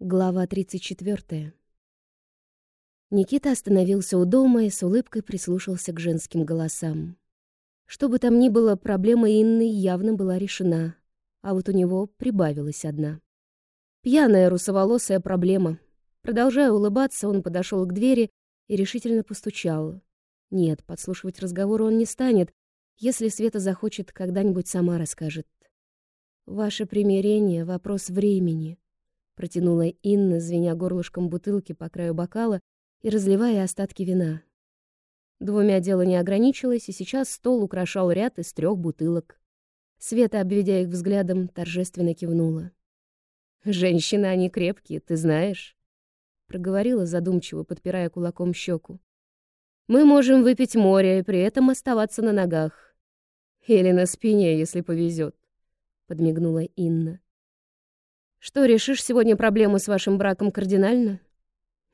Глава 34. Никита остановился у дома и с улыбкой прислушался к женским голосам. Что бы там ни было, проблема Инны явно была решена, а вот у него прибавилась одна. Пьяная русоволосая проблема. Продолжая улыбаться, он подошел к двери и решительно постучал. Нет, подслушивать разговор он не станет, если Света захочет, когда-нибудь сама расскажет. «Ваше примирение — вопрос времени», Протянула Инна, звеня горлышком бутылки по краю бокала и разливая остатки вина. Двумя дело не ограничилось, и сейчас стол украшал ряд из трех бутылок. Света, обведя их взглядом, торжественно кивнула. «Женщины, они крепкие, ты знаешь», — проговорила задумчиво, подпирая кулаком щеку. «Мы можем выпить море и при этом оставаться на ногах. Или на спине, если повезет», — подмигнула Инна. Что, решишь сегодня проблему с вашим браком кардинально?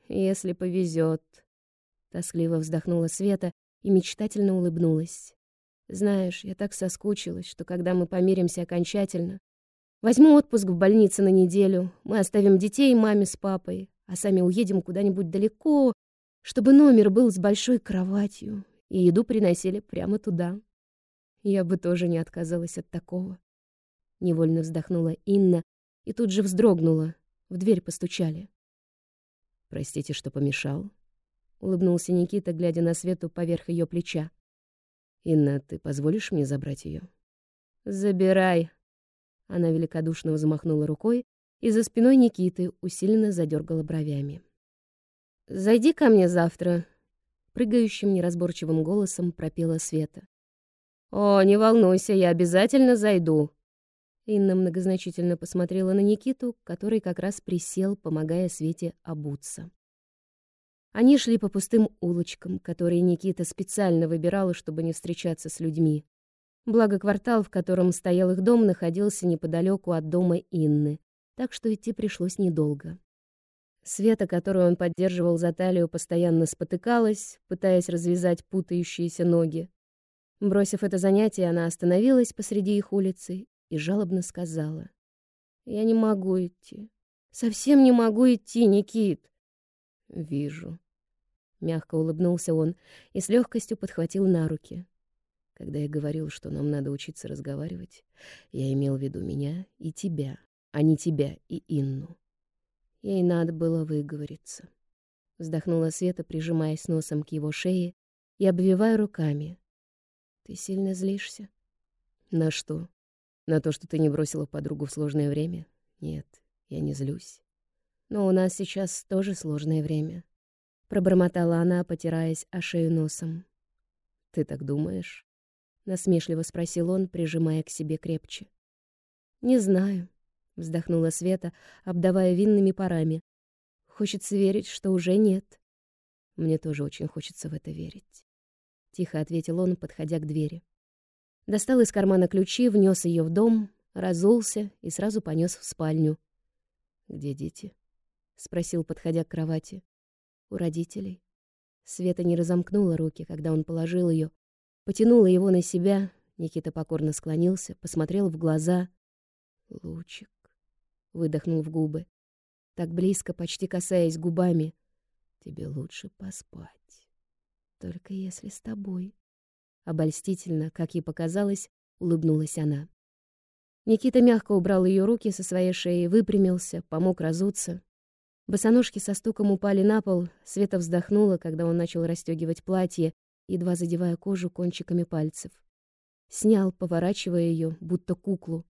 Если повезет. Тоскливо вздохнула Света и мечтательно улыбнулась. Знаешь, я так соскучилась, что когда мы помиримся окончательно, возьму отпуск в больнице на неделю, мы оставим детей маме с папой, а сами уедем куда-нибудь далеко, чтобы номер был с большой кроватью, и еду приносили прямо туда. Я бы тоже не отказалась от такого. Невольно вздохнула Инна, и тут же вздрогнула. В дверь постучали. «Простите, что помешал», — улыбнулся Никита, глядя на Свету поверх ее плеча. «Инна, ты позволишь мне забрать ее? «Забирай!» Она великодушно взмахнула рукой и за спиной Никиты усиленно задергала бровями. «Зайди ко мне завтра», — прыгающим неразборчивым голосом пропела Света. «О, не волнуйся, я обязательно зайду», Инна многозначительно посмотрела на Никиту, который как раз присел, помогая Свете обуться. Они шли по пустым улочкам, которые Никита специально выбирал, чтобы не встречаться с людьми. Благо квартал, в котором стоял их дом, находился неподалеку от дома Инны, так что идти пришлось недолго. Света, которую он поддерживал за талию, постоянно спотыкалась, пытаясь развязать путающиеся ноги. Бросив это занятие, она остановилась посреди их улицы и жалобно сказала. «Я не могу идти. Совсем не могу идти, Никит». «Вижу». Мягко улыбнулся он и с легкостью подхватил на руки. Когда я говорил, что нам надо учиться разговаривать, я имел в виду меня и тебя, а не тебя и Инну. Ей надо было выговориться. Вздохнула Света, прижимаясь носом к его шее и обвивая руками. «Ты сильно злишься?» «На что?» На то, что ты не бросила подругу в сложное время? Нет, я не злюсь. Но у нас сейчас тоже сложное время. Пробормотала она, потираясь о шею носом. Ты так думаешь? Насмешливо спросил он, прижимая к себе крепче. Не знаю, вздохнула Света, обдавая винными парами. Хочется верить, что уже нет. Мне тоже очень хочется в это верить. Тихо ответил он, подходя к двери. Достал из кармана ключи, внес ее в дом, разулся и сразу понес в спальню. «Где дети?» — спросил, подходя к кровати. «У родителей». Света не разомкнула руки, когда он положил ее, потянула его на себя. Никита покорно склонился, посмотрел в глаза. «Лучик», — выдохнул в губы, так близко, почти касаясь губами. «Тебе лучше поспать, только если с тобой». Обольстительно, как ей показалось, улыбнулась она. Никита мягко убрал ее руки со своей шеи, выпрямился, помог разуться. Босоножки со стуком упали на пол, Света вздохнула, когда он начал расстегивать платье, едва задевая кожу кончиками пальцев. Снял, поворачивая ее, будто куклу.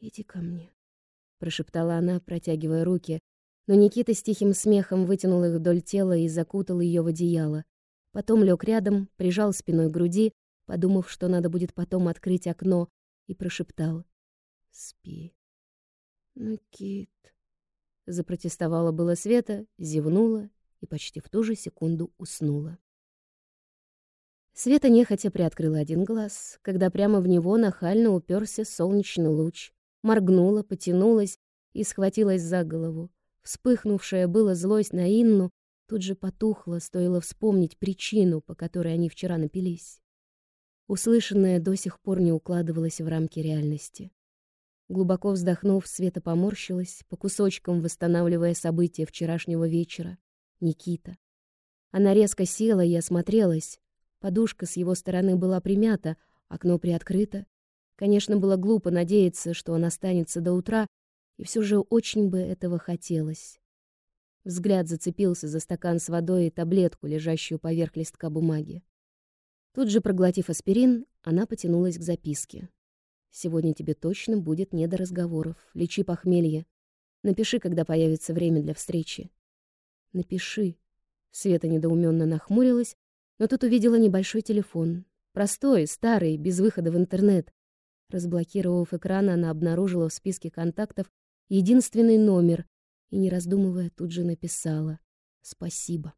«Иди ко мне», — прошептала она, протягивая руки, но Никита с тихим смехом вытянул их вдоль тела и закутал ее в одеяло. Потом лег рядом, прижал спиной к груди, подумав, что надо будет потом открыть окно, и прошептал «Спи». «Ну, Кит...» Запротестовала было Света, зевнула и почти в ту же секунду уснула. Света нехотя приоткрыла один глаз, когда прямо в него нахально уперся солнечный луч. Моргнула, потянулась и схватилась за голову. Вспыхнувшая была злость на Инну тут же потухло, стоило вспомнить причину, по которой они вчера напились. Услышанное до сих пор не укладывалось в рамки реальности. Глубоко вздохнув, Света поморщилась, по кусочкам восстанавливая события вчерашнего вечера. Никита. Она резко села и осмотрелась. Подушка с его стороны была примята, окно приоткрыто. Конечно, было глупо надеяться, что он останется до утра, и все же очень бы этого хотелось. Взгляд зацепился за стакан с водой и таблетку, лежащую поверх листка бумаги. Тут же, проглотив аспирин, она потянулась к записке. «Сегодня тебе точно будет не до разговоров. Лечи похмелье. Напиши, когда появится время для встречи». «Напиши». Света недоуменно нахмурилась, но тут увидела небольшой телефон. Простой, старый, без выхода в интернет. Разблокировав экран, она обнаружила в списке контактов единственный номер и, не раздумывая, тут же написала «Спасибо».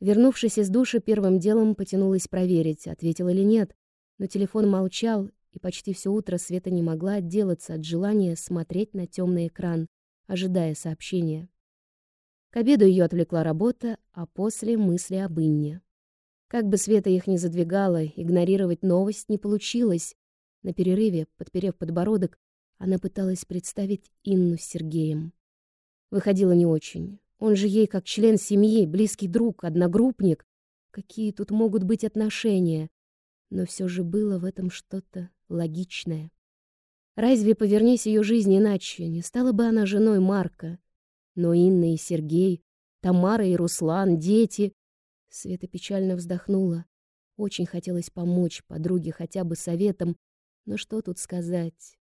Вернувшись из душа, первым делом потянулась проверить, ответил или нет, но телефон молчал, и почти все утро Света не могла отделаться от желания смотреть на темный экран, ожидая сообщения. К обеду ее отвлекла работа, а после мысли об Инне. Как бы Света их ни задвигала, игнорировать новость не получилось. На перерыве, подперев подбородок, она пыталась представить Инну с Сергеем. Выходило не очень. Он же ей как член семьи, близкий друг, одногруппник. Какие тут могут быть отношения? Но все же было в этом что-то логичное. Разве, повернись ее жизнь иначе, не стала бы она женой Марка? Но Инна и Сергей, Тамара и Руслан, дети... Света печально вздохнула. Очень хотелось помочь подруге хотя бы советом, но что тут сказать?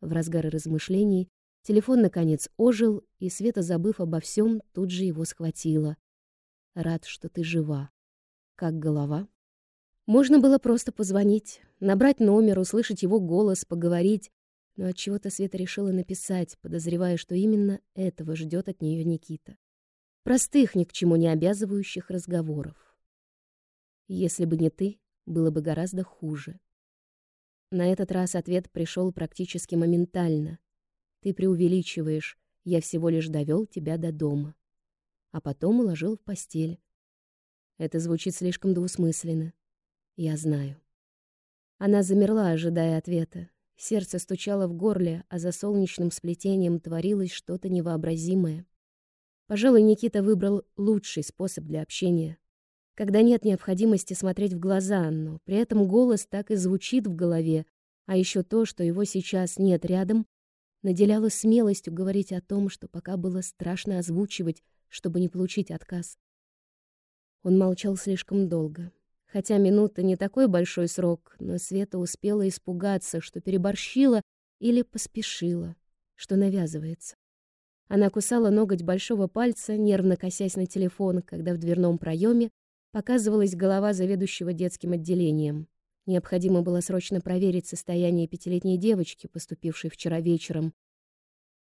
В разгар размышлений Телефон, наконец, ожил, и Света, забыв обо всем, тут же его схватила. «Рад, что ты жива. Как голова?» Можно было просто позвонить, набрать номер, услышать его голос, поговорить, но от чего то Света решила написать, подозревая, что именно этого ждет от нее Никита. Простых, ни к чему не обязывающих разговоров. Если бы не ты, было бы гораздо хуже. На этот раз ответ пришел практически моментально. Ты преувеличиваешь. Я всего лишь довел тебя до дома. А потом уложил в постель. Это звучит слишком двусмысленно. Я знаю. Она замерла, ожидая ответа. Сердце стучало в горле, а за солнечным сплетением творилось что-то невообразимое. Пожалуй, Никита выбрал лучший способ для общения. Когда нет необходимости смотреть в глаза, но при этом голос так и звучит в голове, а еще то, что его сейчас нет рядом, наделяла смелостью говорить о том, что пока было страшно озвучивать, чтобы не получить отказ. Он молчал слишком долго. Хотя минута не такой большой срок, но Света успела испугаться, что переборщила или поспешила, что навязывается. Она кусала ноготь большого пальца, нервно косясь на телефон, когда в дверном проеме показывалась голова заведующего детским отделением. Необходимо было срочно проверить состояние пятилетней девочки, поступившей вчера вечером.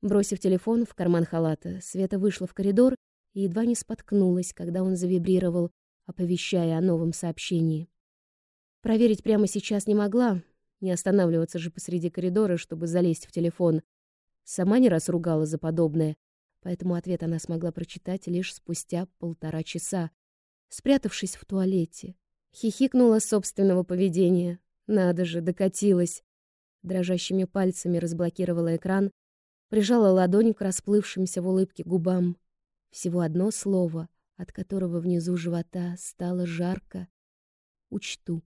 Бросив телефон в карман халата, Света вышла в коридор и едва не споткнулась, когда он завибрировал, оповещая о новом сообщении. Проверить прямо сейчас не могла, не останавливаться же посреди коридора, чтобы залезть в телефон. Сама не раз ругала за подобное, поэтому ответ она смогла прочитать лишь спустя полтора часа, спрятавшись в туалете. Хихикнула собственного поведения. Надо же, докатилась. Дрожащими пальцами разблокировала экран, прижала ладонь к расплывшимся в улыбке губам. Всего одно слово, от которого внизу живота стало жарко. Учту.